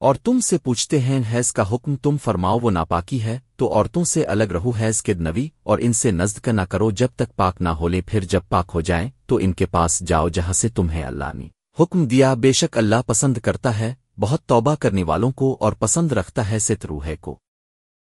اور تم سے پوچھتے ہیں حیض کا حکم تم فرماؤ وہ ناپاکی ہے، تو عورتوں سے الگ رہو حیض کے نوی اور ان سے نزد کا نہ کرو جب تک پاک نہ ہو لے، پھر جب پاک ہو جائیں تو ان کے پاس جاؤ جہاں سے تمہیں اللہ نے حکم دیا۔ بے شک اللہ پسند کرتا ہے، بہت توبہ کرنے والوں کو اور پسند رکھتا ہے ست روحے کو۔